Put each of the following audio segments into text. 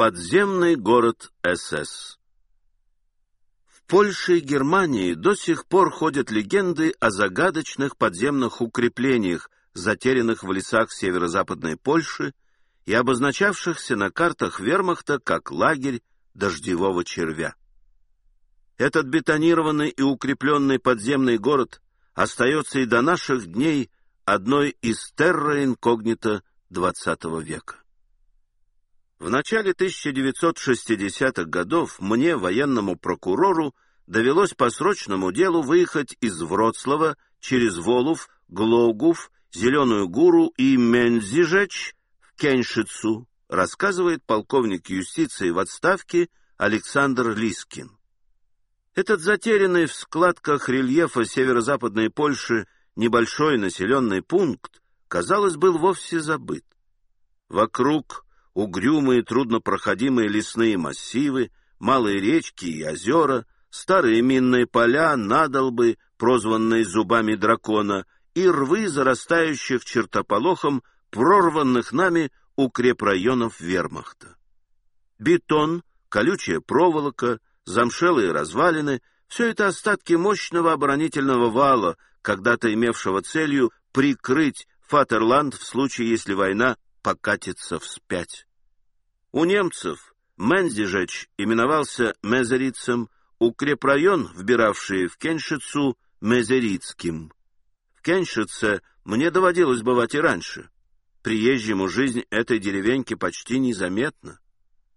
Подземный город СС В Польше и Германии до сих пор ходят легенды о загадочных подземных укреплениях, затерянных в лесах северо-западной Польши и обозначавшихся на картах вермахта как лагерь дождевого червя. Этот бетонированный и укрепленный подземный город остается и до наших дней одной из терра инкогнито XX века. В начале 1960-х годов мне, военному прокурору, довелось по срочному делу выехать из Вроцлава через Волов, Глогув, Зеленую Гуру и Мензижеч в Кеншицу, рассказывает полковник юстиции в отставке Александр Лискин. Этот затерянный в складках рельефа северо-западной Польши небольшой населенный пункт, казалось, был вовсе забыт. Вокруг угрюмые труднопроходимые лесные массивы, малые речки и озера, старые минные поля, надолбы, прозванные зубами дракона, и рвы, зарастающих чертополохом, прорванных нами укрепрайонов вермахта. Бетон, колючая проволока, замшелые развалины — все это остатки мощного оборонительного вала, когда-то имевшего целью прикрыть Фатерланд в случае, если война покатится вспять. У немцев Мензижеч именовался Мезерицем, укрепрайон, вбиравший в Кеншицу, Мезерицким. В Кеншице мне доводилось бывать и раньше. Приезжему жизнь этой деревеньки почти незаметна.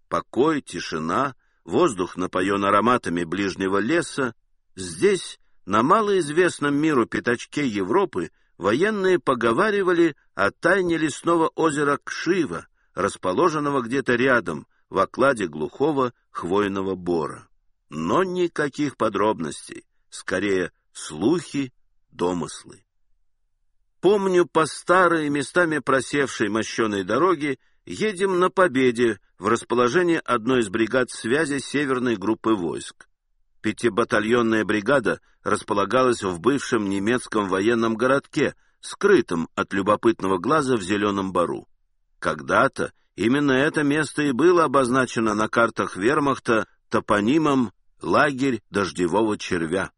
Покой, тишина, воздух напоен ароматами ближнего леса. Здесь, на малоизвестном миру пятачке Европы, военные поговаривали о тайне лесного озера Кшива, расположенного где-то рядом, в окладе глухого хвойного бора. Но никаких подробностей, скорее слухи, домыслы. Помню, по старой, местами просевшей мощеной дороге едем на Победе в расположение одной из бригад связи Северной группы войск. Пятибатальонная бригада располагалась в бывшем немецком военном городке, скрытом от любопытного глаза в Зеленом Бару. Когда-то именно это место и было обозначено на картах вермахта топонимом «Лагерь дождевого червя».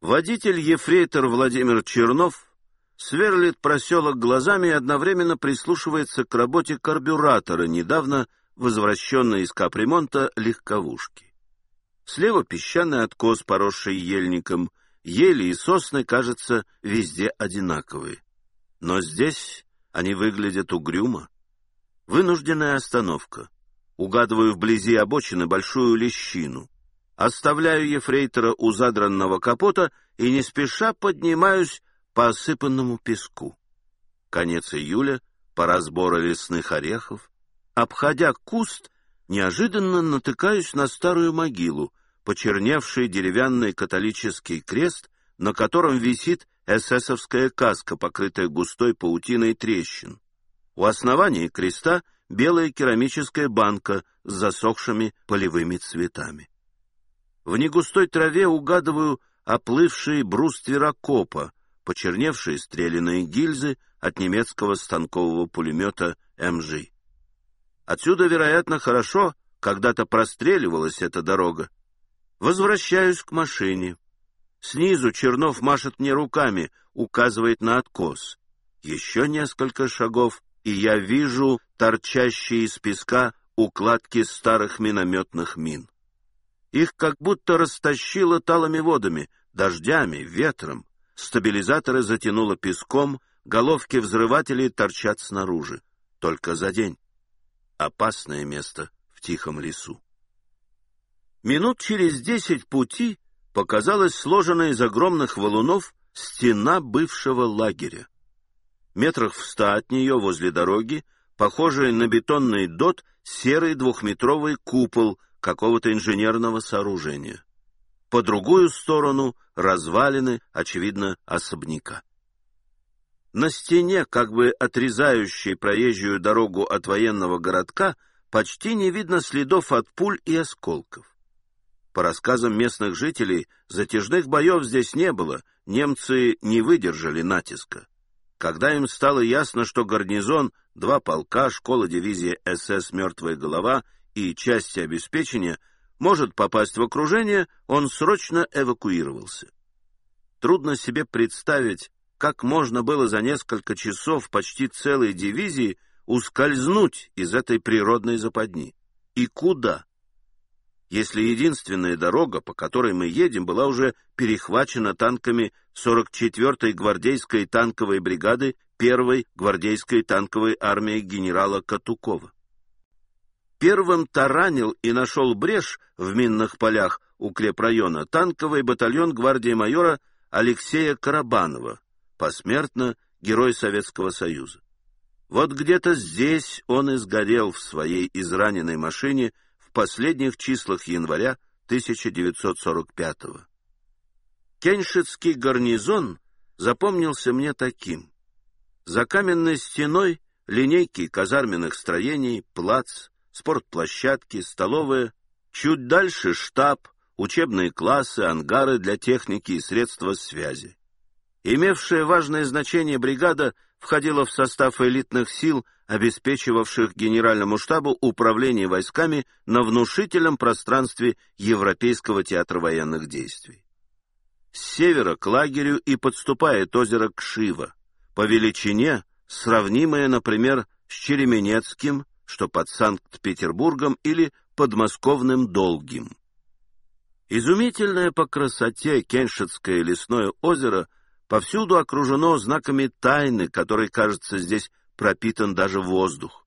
Водитель ефрейтор Владимир Чернов сверлит проселок глазами и одновременно прислушивается к работе карбюратора, недавно возвращенной из капремонта легковушки. Слева песчаный откос, поросший ельником. Ели и сосны, кажется, везде одинаковые. Но здесь они выглядят угрюмо. Вынужденная остановка. Угадываю вблизи обочины большую лещину. Оставляю ефрейтора у задранного капота и не спеша поднимаюсь по осыпанному песку. Конец июля, пора сбора лесных орехов. Обходя куст, неожиданно натыкаюсь на старую могилу, почерневший деревянный католический крест, на котором висит эсэсовская каска, покрытая густой паутиной трещин. У основания креста белая керамическая банка с засохшими полевыми цветами. В негустой траве угадываю оплывшие бруствер окопа, почерневшие стреляные гильзы от немецкого станкового пулемета МЖ. Отсюда, вероятно, хорошо когда-то простреливалась эта дорога. Возвращаюсь к машине. Снизу Чернов машет мне руками, указывает на откос. Еще несколько шагов, и я вижу торчащие из песка укладки старых минометных мин. Их как будто растащило талыми водами, дождями, ветром. Стабилизаторы затянуло песком, головки взрывателей торчат снаружи. Только за день. Опасное место в тихом лесу. Минут через десять пути показалась сложенная из огромных валунов стена бывшего лагеря. Метрах в ста от нее возле дороги, похожий на бетонный дот, серый двухметровый купол какого-то инженерного сооружения. По другую сторону развалины, очевидно, особняка. На стене, как бы отрезающей проезжую дорогу от военного городка, почти не видно следов от пуль и осколков. По рассказам местных жителей, затяжных боев здесь не было, немцы не выдержали натиска. Когда им стало ясно, что гарнизон, два полка, школа дивизии СС «Мертвая голова» и части обеспечения может попасть в окружение, он срочно эвакуировался. Трудно себе представить, как можно было за несколько часов почти целой дивизии ускользнуть из этой природной западни. И куда? Если единственная дорога, по которой мы едем, была уже перехвачена танками 44-й гвардейской танковой бригады 1-й гвардейской танковой армии генерала Катукова. Первым таранил и нашел брешь в минных полях укрепрайона танковый батальон гвардии майора Алексея Карабанова, посмертно Герой Советского Союза. Вот где-то здесь он и сгорел в своей израненной машине последних числах января 1945-го. Кеншитский гарнизон запомнился мне таким. За каменной стеной линейки казарменных строений, плац, спортплощадки, столовая, чуть дальше штаб, учебные классы, ангары для техники и средства связи. Имевшая важное значение бригада входила в состав элитных сил, обеспечивавших генеральному штабу управление войсками на внушительном пространстве Европейского театра военных действий. С севера к лагерю и подступает озеро Кшива, по величине сравнимое, например, с Череменецким, что под Санкт-Петербургом, или подмосковным Долгим. Изумительное по красоте Кеншетское лесное озеро повсюду окружено знаками тайны, которой, кажется, здесь пропитан даже воздух.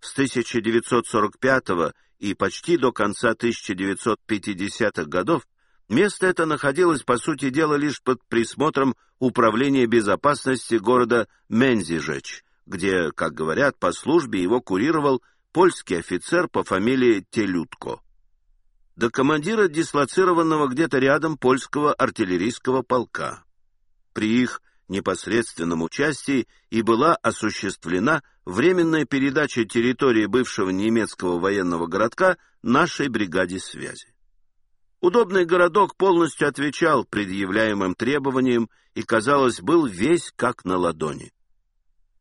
С 1945 и почти до конца 1950-х годов место это находилось, по сути дела, лишь под присмотром Управления безопасности города Мензижеч, где, как говорят, по службе его курировал польский офицер по фамилии Телютко. До командира дислоцированного где-то рядом польского артиллерийского полка при их непосредственном участии и была осуществлена временная передача территории бывшего немецкого военного городка нашей бригаде связи. Удобный городок полностью отвечал предъявляемым требованиям и, казалось, был весь как на ладони.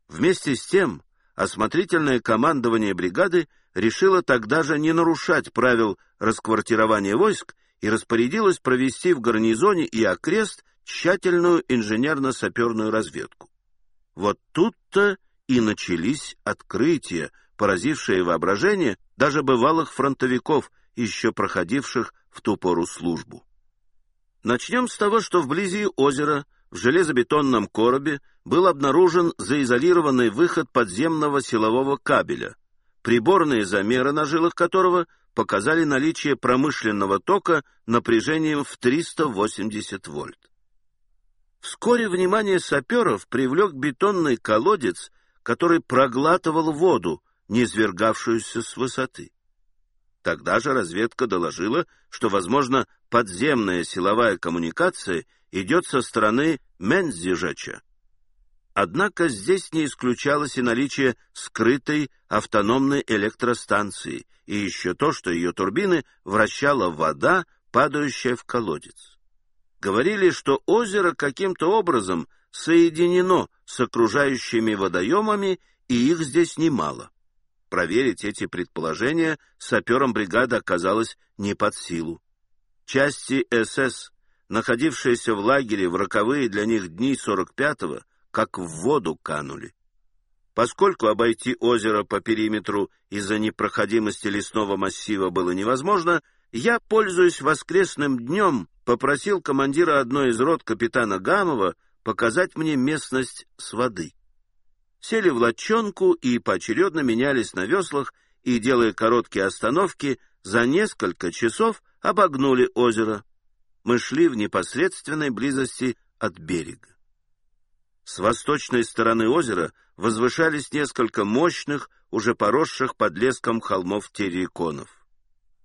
Вместе с тем, осмотрительное командование бригады решило тогда же не нарушать правил расквартирования войск и распорядилось провести в гарнизоне и окрест тщательную инженерно-саперную разведку. Вот тут-то и начались открытия, поразившие воображение даже бывалых фронтовиков, еще проходивших в ту пору службу. Начнем с того, что вблизи озера, в железобетонном коробе, был обнаружен заизолированный выход подземного силового кабеля, приборные замеры на жилах которого показали наличие промышленного тока напряжением в 380 вольт. Вскоре внимание саперов привлек бетонный колодец, который проглатывал воду, низвергавшуюся с высоты. Тогда же разведка доложила, что, возможно, подземная силовая коммуникация идет со стороны Мензижеча. Однако здесь не исключалось и наличие скрытой автономной электростанции, и еще то, что ее турбины вращала вода, падающая в колодец говорили, что озеро каким-то образом соединено с окружающими водоемами, и их здесь немало. Проверить эти предположения саперам бригады оказалось не под силу. Части СС, находившиеся в лагере в роковые для них дни 45-го, как в воду канули. Поскольку обойти озеро по периметру из-за непроходимости лесного массива было невозможно, я, пользуясь воскресным днем, попросил командира одной из рот капитана Гамова показать мне местность с воды. Сели в лодчонку и поочередно менялись на веслах и, делая короткие остановки, за несколько часов обогнули озеро. Мы шли в непосредственной близости от берега. С восточной стороны озера возвышались несколько мощных, уже поросших подлеском холмов терриконов.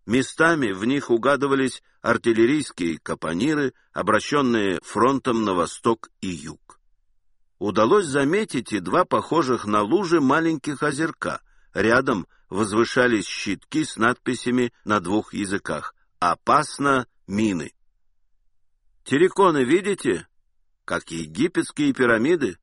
Местами в них угадывались артиллерийские капониры, обращенные фронтом на восток и юг. Удалось заметить и два похожих на лужи маленьких озерка. Рядом возвышались щитки с надписями на двух языках «Опасно! Мины!». Терриконы видите? Как египетские пирамиды.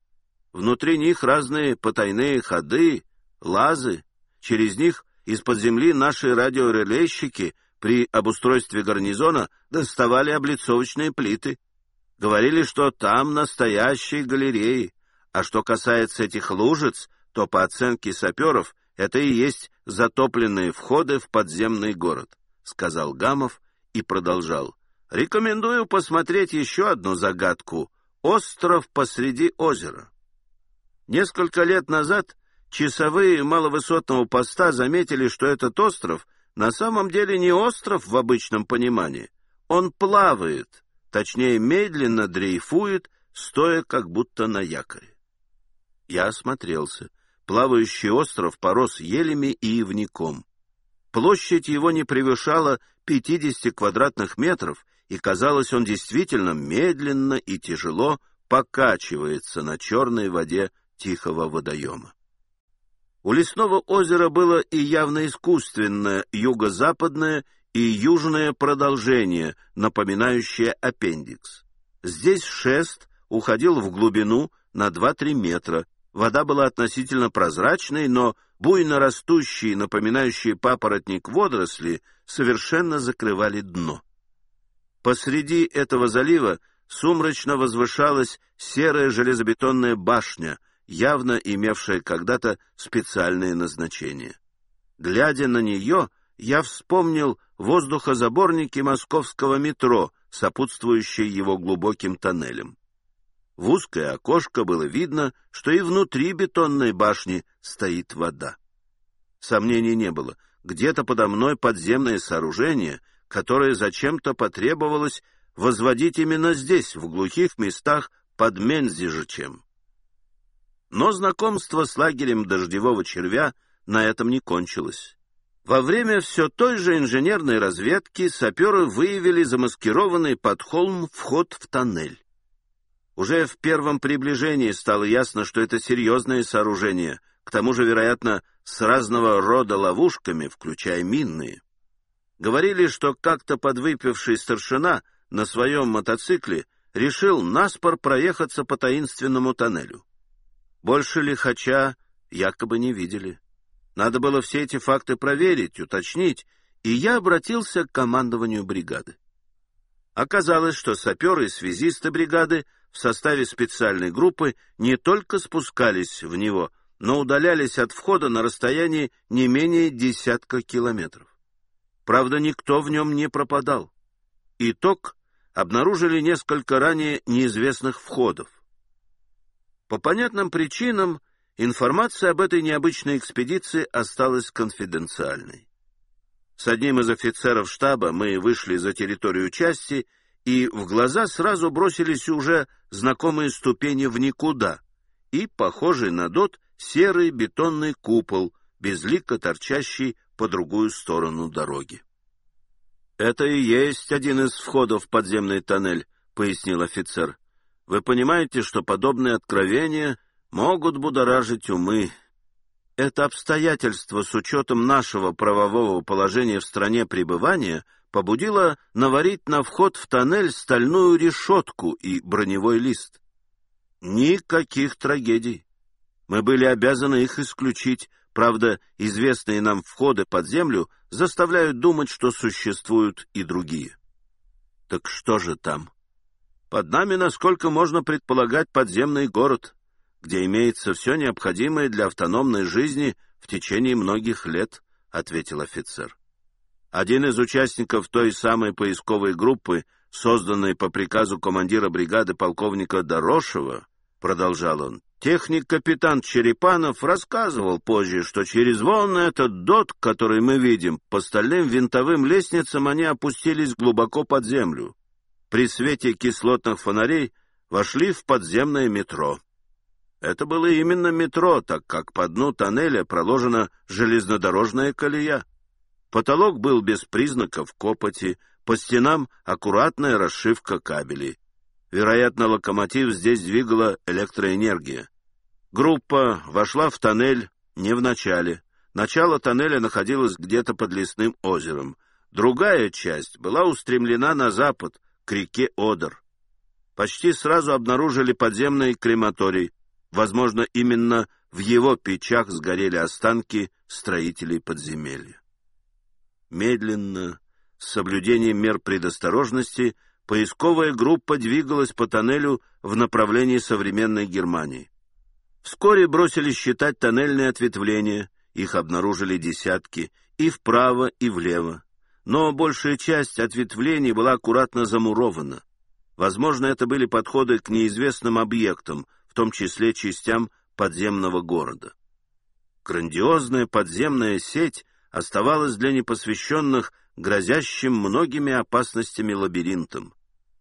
Внутри них разные потайные ходы, лазы. Через них из-под земли наши радиорелейщики при обустройстве гарнизона доставали облицовочные плиты. Говорили, что там настоящие галереи. А что касается этих лужиц, то, по оценке саперов, это и есть затопленные входы в подземный город, — сказал Гамов и продолжал. Рекомендую посмотреть еще одну загадку — остров посреди озера. Несколько лет назад часовые маловысотного поста заметили, что этот остров на самом деле не остров в обычном понимании. Он плавает, точнее, медленно дрейфует, стоя как будто на якоре. Я осмотрелся. Плавающий остров порос елями и ивником. Площадь его не превышала 50 квадратных метров, и, казалось, он действительно медленно и тяжело покачивается на черной воде тихого водоема. У лесного озера было и явно искусственное юго-западное и южное продолжение, напоминающее аппендикс. Здесь шест уходил в глубину на 2-3 метра, вода была относительно прозрачной, но буйно растущие, напоминающие папоротник водоросли, совершенно закрывали дно. Посреди этого залива сумрачно возвышалась серая железобетонная башня, явно имевшая когда-то специальное назначение. Глядя на нее, я вспомнил воздухозаборники московского метро, сопутствующие его глубоким тоннелем. В узкое окошко было видно, что и внутри бетонной башни стоит вода. Сомнений не было. Где-то подо мной подземное сооружение, которое зачем-то потребовалось возводить именно здесь, в глухих местах под Мензижичем. Но знакомство с лагерем дождевого червя на этом не кончилось. Во время все той же инженерной разведки саперы выявили замаскированный под холм вход в тоннель. Уже в первом приближении стало ясно, что это серьезное сооружение, к тому же, вероятно, с разного рода ловушками, включая минные. Говорили, что как-то подвыпивший старшина на своем мотоцикле решил наспор проехаться по таинственному тоннелю. Больше лихача якобы не видели. Надо было все эти факты проверить, уточнить, и я обратился к командованию бригады. Оказалось, что саперы и связисты бригады в составе специальной группы не только спускались в него, но удалялись от входа на расстоянии не менее десятка километров. Правда, никто в нем не пропадал. Итог — обнаружили несколько ранее неизвестных входов. По понятным причинам информация об этой необычной экспедиции осталась конфиденциальной. С одним из офицеров штаба мы вышли за территорию части, и в глаза сразу бросились уже знакомые ступени в никуда и, похожий на дот, серый бетонный купол, безлико торчащий по другую сторону дороги. «Это и есть один из входов в подземный тоннель», — пояснил офицер. «Вы понимаете, что подобные откровения могут будоражить умы. Это обстоятельство с учетом нашего правового положения в стране пребывания побудило наварить на вход в тоннель стальную решетку и броневой лист. Никаких трагедий. Мы были обязаны их исключить, Правда, известные нам входы под землю заставляют думать, что существуют и другие. Так что же там? Под нами, насколько можно предполагать, подземный город, где имеется все необходимое для автономной жизни в течение многих лет, — ответил офицер. Один из участников той самой поисковой группы, созданной по приказу командира бригады полковника Дорошева, — продолжал он, Техник-капитан Черепанов рассказывал позже, что через вон этот дот, который мы видим, по стальным винтовым лестницам они опустились глубоко под землю. При свете кислотных фонарей вошли в подземное метро. Это было именно метро, так как по дну тоннеля проложена железнодорожная колея. Потолок был без признаков копоти, по стенам аккуратная расшивка кабелей. Вероятно, локомотив здесь двигала электроэнергия. Группа вошла в тоннель не в начале. Начало тоннеля находилось где-то под лесным озером. Другая часть была устремлена на запад, к реке Одер. Почти сразу обнаружили подземный крематорий. Возможно, именно в его печах сгорели останки строителей подземелья. Медленно, с соблюдением мер предосторожности, поисковая группа двигалась по тоннелю в направлении современной Германии. Вскоре бросили считать тоннельные ответвления, их обнаружили десятки, и вправо, и влево. Но большая часть ответвлений была аккуратно замурована. Возможно, это были подходы к неизвестным объектам, в том числе частям подземного города. Грандиозная подземная сеть оставалась для непосвященных грозящим многими опасностями лабиринтом.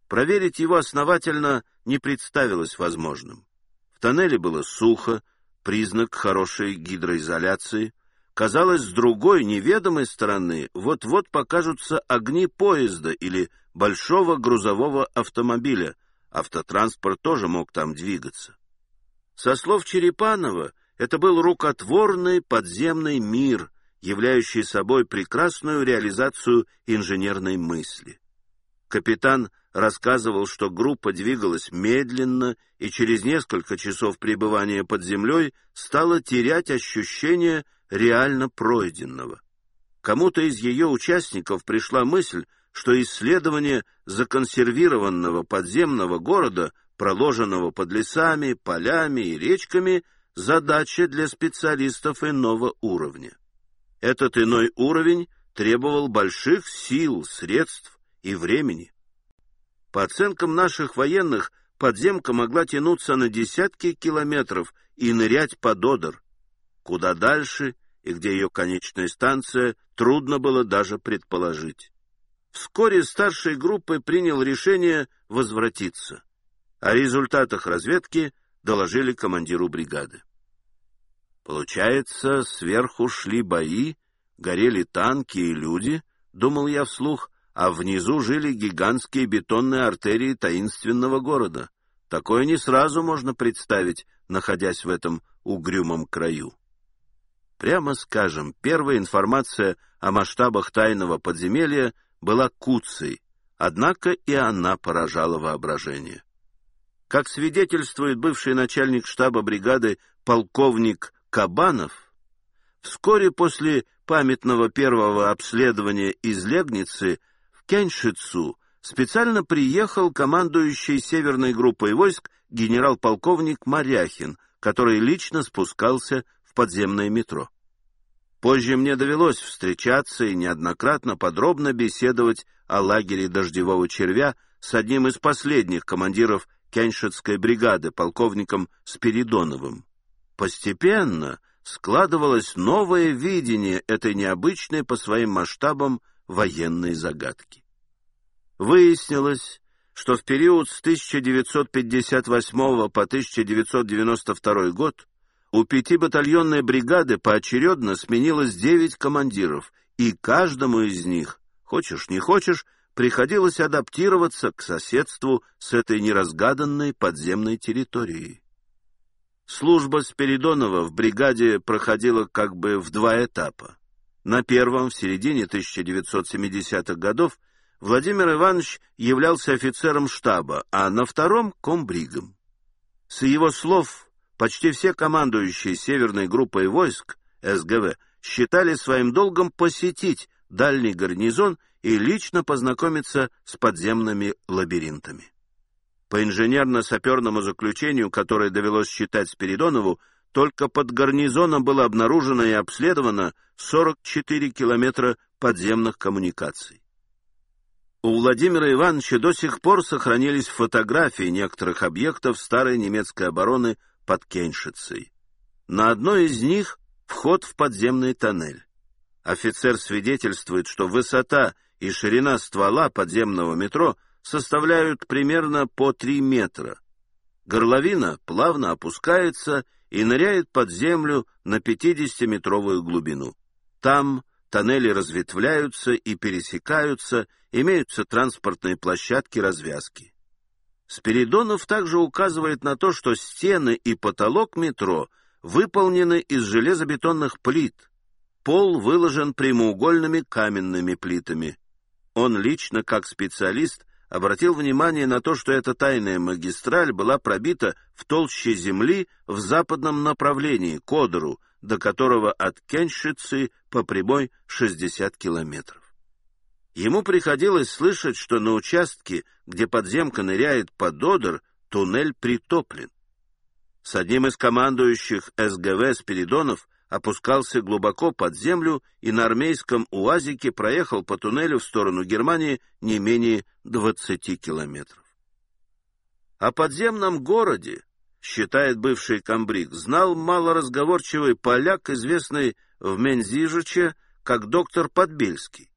Проверить его основательно не представилось возможным. В тоннеле было сухо, признак хорошей гидроизоляции. Казалось, с другой, неведомой стороны вот-вот покажутся огни поезда или большого грузового автомобиля. Автотранспорт тоже мог там двигаться. Со слов Черепанова, это был рукотворный подземный мир, являющий собой прекрасную реализацию инженерной мысли. Капитан рассказывал, что группа двигалась медленно и через несколько часов пребывания под землей стала терять ощущение реально пройденного. Кому-то из ее участников пришла мысль, что исследование законсервированного подземного города, проложенного под лесами, полями и речками, задача для специалистов иного уровня. Этот иной уровень требовал больших сил, средств и времени. По оценкам наших военных, подземка могла тянуться на десятки километров и нырять под Одер. Куда дальше и где ее конечная станция, трудно было даже предположить. Вскоре старшей группы принял решение возвратиться. О результатах разведки доложили командиру бригады. Получается, сверху шли бои, горели танки и люди, думал я вслух, а внизу жили гигантские бетонные артерии таинственного города. Такое не сразу можно представить, находясь в этом угрюмом краю. Прямо скажем, первая информация о масштабах тайного подземелья была куцей, однако и она поражала воображение. Как свидетельствует бывший начальник штаба бригады полковник Кабанов, вскоре после памятного первого обследования из Легницы Кяньшицу специально приехал командующий северной группой войск генерал-полковник Маряхин, который лично спускался в подземное метро. Позже мне довелось встречаться и неоднократно подробно беседовать о лагере дождевого червя с одним из последних командиров Кяньшицкой бригады, полковником Спиридоновым. Постепенно складывалось новое видение этой необычной по своим масштабам военной загадки. Выяснилось, что в период с 1958 по 1992 год у пятибатальонной бригады поочередно сменилось девять командиров, и каждому из них, хочешь не хочешь, приходилось адаптироваться к соседству с этой неразгаданной подземной территорией. Служба Спиридонова в бригаде проходила как бы в два этапа. На первом, в середине 1970-х годов, Владимир Иванович являлся офицером штаба, а на втором — комбригом. С его слов, почти все командующие северной группой войск, СГВ, считали своим долгом посетить дальний гарнизон и лично познакомиться с подземными лабиринтами. По инженерно-саперному заключению, которое довелось считать Спиридонову, только под гарнизоном было обнаружено и обследовано 44 километра подземных коммуникаций. У Владимира Ивановича до сих пор сохранились фотографии некоторых объектов старой немецкой обороны под Кеншицей. На одной из них вход в подземный тоннель. Офицер свидетельствует, что высота и ширина ствола подземного метро составляют примерно по 3 метра. Горловина плавно опускается и ныряет под землю на 50-метровую глубину. Там тоннели разветвляются и пересекаются, имеются транспортные площадки-развязки. Спиридонов также указывает на то, что стены и потолок метро выполнены из железобетонных плит, пол выложен прямоугольными каменными плитами. Он лично, как специалист, обратил внимание на то, что эта тайная магистраль была пробита в толще земли в западном направлении, к Одеру, до которого от Кеншицы по прямой 60 километров. Ему приходилось слышать, что на участке, где подземка ныряет под Одер, туннель притоплен. С одним из командующих СГВ Спиридонов опускался глубоко под землю и на армейском УАЗике проехал по туннелю в сторону Германии не менее 20 километров. О подземном городе, считает бывший комбриг, знал малоразговорчивый поляк, известный в Мензижиче как доктор Подбельский.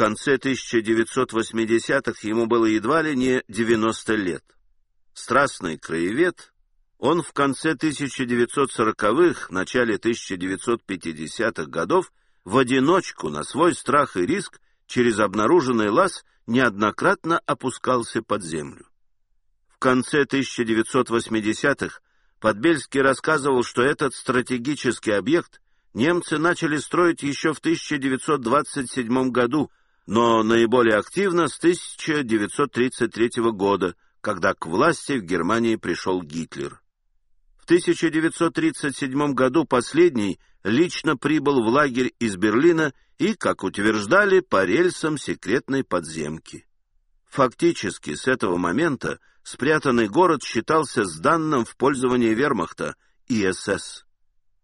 Конце 1980-х ему было едва ли не 90 лет. Страстный краевед, он в конце 1940-х, начале 1950-х годов в одиночку, на свой страх и риск, через обнаруженный лаз неоднократно опускался под землю. В конце 1980-х Подбельский рассказывал, что этот стратегический объект немцы начали строить еще в 1927 году, но наиболее активно с 1933 года, когда к власти в Германии пришел Гитлер. 1937 году последний лично прибыл в лагерь из Берлина и, как утверждали, по рельсам секретной подземки. Фактически, с этого момента спрятанный город считался сданным в пользование вермахта и СС.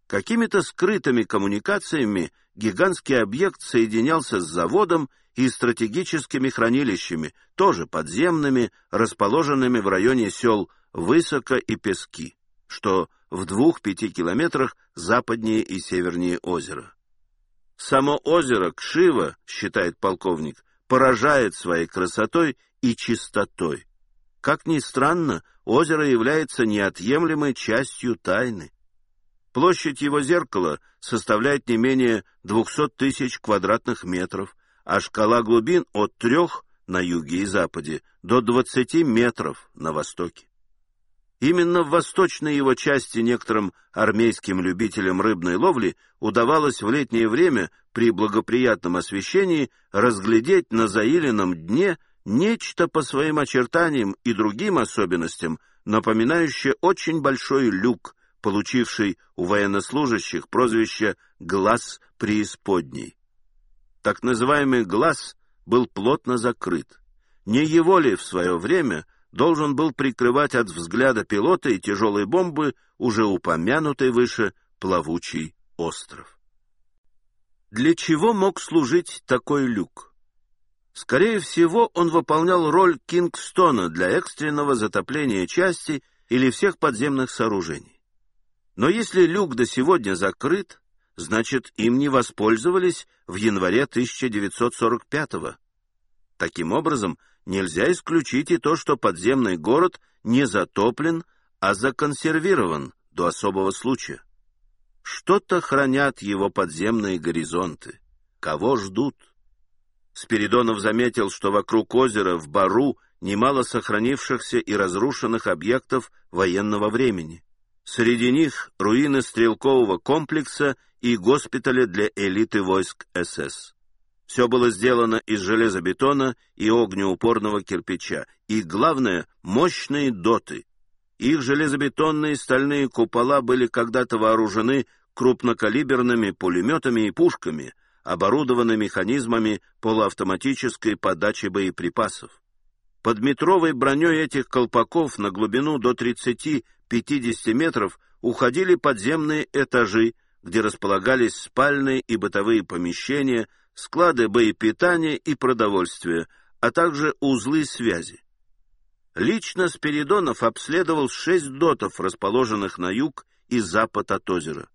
Какими-то скрытыми коммуникациями гигантский объект соединялся с заводом и стратегическими хранилищами, тоже подземными, расположенными в районе сел Высоко и Пески что в двух-пяти километрах западнее и севернее озера. Само озеро Кшива, считает полковник, поражает своей красотой и чистотой. Как ни странно, озеро является неотъемлемой частью тайны. Площадь его зеркала составляет не менее 200 тысяч квадратных метров, а шкала глубин от трех на юге и западе до 20 метров на востоке. Именно в восточной его части некоторым армейским любителям рыбной ловли удавалось в летнее время при благоприятном освещении разглядеть на заиленном дне нечто по своим очертаниям и другим особенностям, напоминающее очень большой люк, получивший у военнослужащих прозвище «глаз преисподней». Так называемый «глаз» был плотно закрыт. Не его ли в свое время – должен был прикрывать от взгляда пилота и тяжелой бомбы уже упомянутый выше плавучий остров. Для чего мог служить такой люк? Скорее всего, он выполнял роль Кингстона для экстренного затопления части или всех подземных сооружений. Но если люк до сегодня закрыт, значит, им не воспользовались в январе 1945 -го. Таким образом, нельзя исключить и то, что подземный город не затоплен, а законсервирован до особого случая. Что-то хранят его подземные горизонты. Кого ждут? Спиридонов заметил, что вокруг озера в Бару немало сохранившихся и разрушенных объектов военного времени. Среди них руины стрелкового комплекса и госпиталя для элиты войск СС. Все было сделано из железобетона и огнеупорного кирпича. И, главное, мощные доты. Их железобетонные стальные купола были когда-то вооружены крупнокалиберными пулеметами и пушками, оборудованы механизмами полуавтоматической подачи боеприпасов. Под метровой броней этих колпаков на глубину до 30-50 метров уходили подземные этажи, где располагались спальные и бытовые помещения склады боепитания и продовольствия, а также узлы связи. Лично Спиридонов обследовал шесть дотов, расположенных на юг и запад от озера.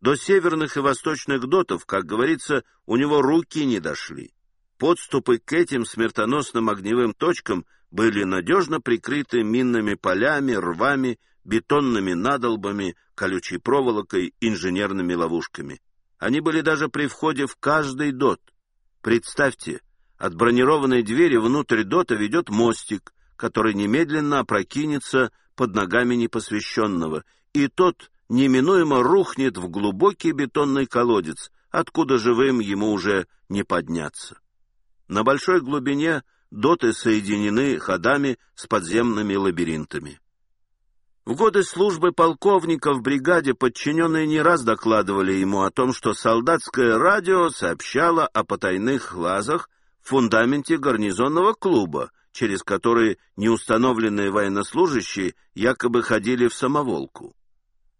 До северных и восточных дотов, как говорится, у него руки не дошли. Подступы к этим смертоносным огневым точкам были надежно прикрыты минными полями, рвами, бетонными надолбами, колючей проволокой, инженерными ловушками. Они были даже при входе в каждый дот. Представьте, от бронированной двери внутрь дота ведет мостик, который немедленно опрокинется под ногами непосвященного, и тот неминуемо рухнет в глубокий бетонный колодец, откуда живым ему уже не подняться. На большой глубине доты соединены ходами с подземными лабиринтами. В годы службы полковника в бригаде подчиненные не раз докладывали ему о том, что солдатское радио сообщало о потайных лазах в фундаменте гарнизонного клуба, через которые неустановленные военнослужащие якобы ходили в самоволку.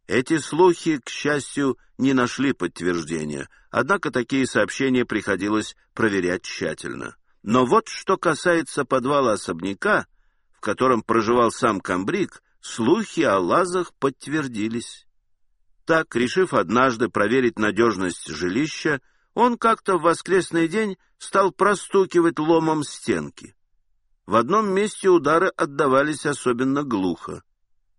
Эти слухи, к счастью, не нашли подтверждения, однако такие сообщения приходилось проверять тщательно. Но вот что касается подвала особняка, в котором проживал сам Камбрик, слухи о лазах подтвердились. Так, решив однажды проверить надежность жилища, он как-то в воскресный день стал простукивать ломом стенки. В одном месте удары отдавались особенно глухо.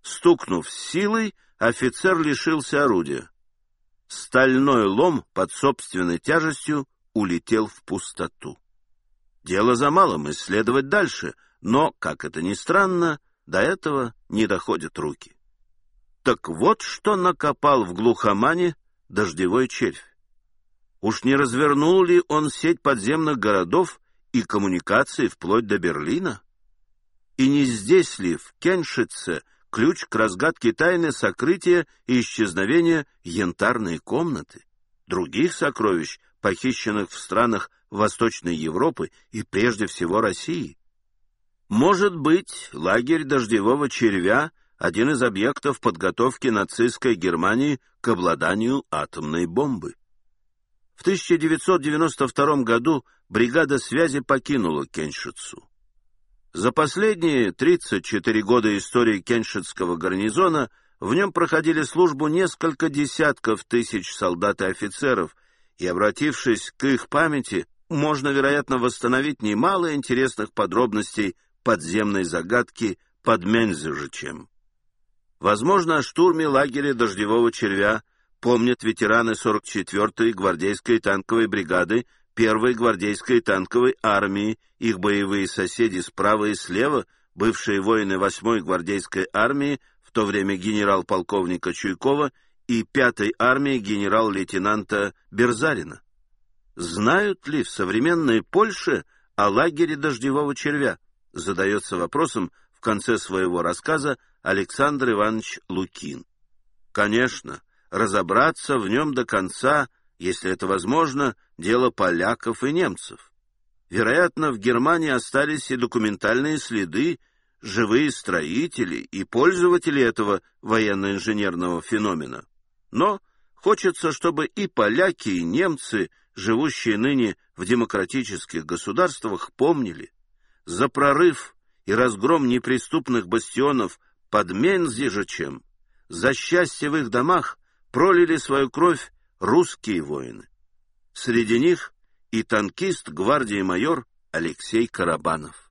Стукнув силой, офицер лишился орудия. Стальной лом под собственной тяжестью улетел в пустоту. Дело за малым исследовать дальше, но, как это ни странно, до этого не доходят руки. Так вот, что накопал в глухомане дождевой червь. Уж не развернул ли он сеть подземных городов и коммуникации вплоть до Берлина? И не здесь ли, в Кеншице, ключ к разгадке тайны сокрытия и исчезновения янтарной комнаты, других сокровищ, похищенных в странах Восточной Европы и прежде всего России. Может быть, лагерь дождевого червя — один из объектов подготовки нацистской Германии к обладанию атомной бомбы. В 1992 году бригада связи покинула Кеншицу. За последние 34 года истории Кеншитского гарнизона в нем проходили службу несколько десятков тысяч солдат и офицеров, и, обратившись к их памяти, можно, вероятно, восстановить немало интересных подробностей подземной загадки под Мензежичем. Возможно, о штурме лагеря Дождевого червя помнят ветераны 44-й гвардейской танковой бригады первой гвардейской танковой армии, их боевые соседи справа и слева, бывшие воины 8-й гвардейской армии, в то время генерал-полковника Чуйкова, и 5-й армии генерал-лейтенанта Берзарина. Знают ли в современной Польше о лагере дождевого червя? Задается вопросом в конце своего рассказа Александр Иванович Лукин. Конечно, разобраться в нем до конца – если это возможно, дело поляков и немцев. Вероятно, в Германии остались и документальные следы, живые строители и пользователи этого военно-инженерного феномена. Но хочется, чтобы и поляки, и немцы, живущие ныне в демократических государствах, помнили, за прорыв и разгром неприступных бастионов под Мензижичем, за счастье в их домах пролили свою кровь русские воины. Среди них и танкист гвардии майор Алексей Карабанов.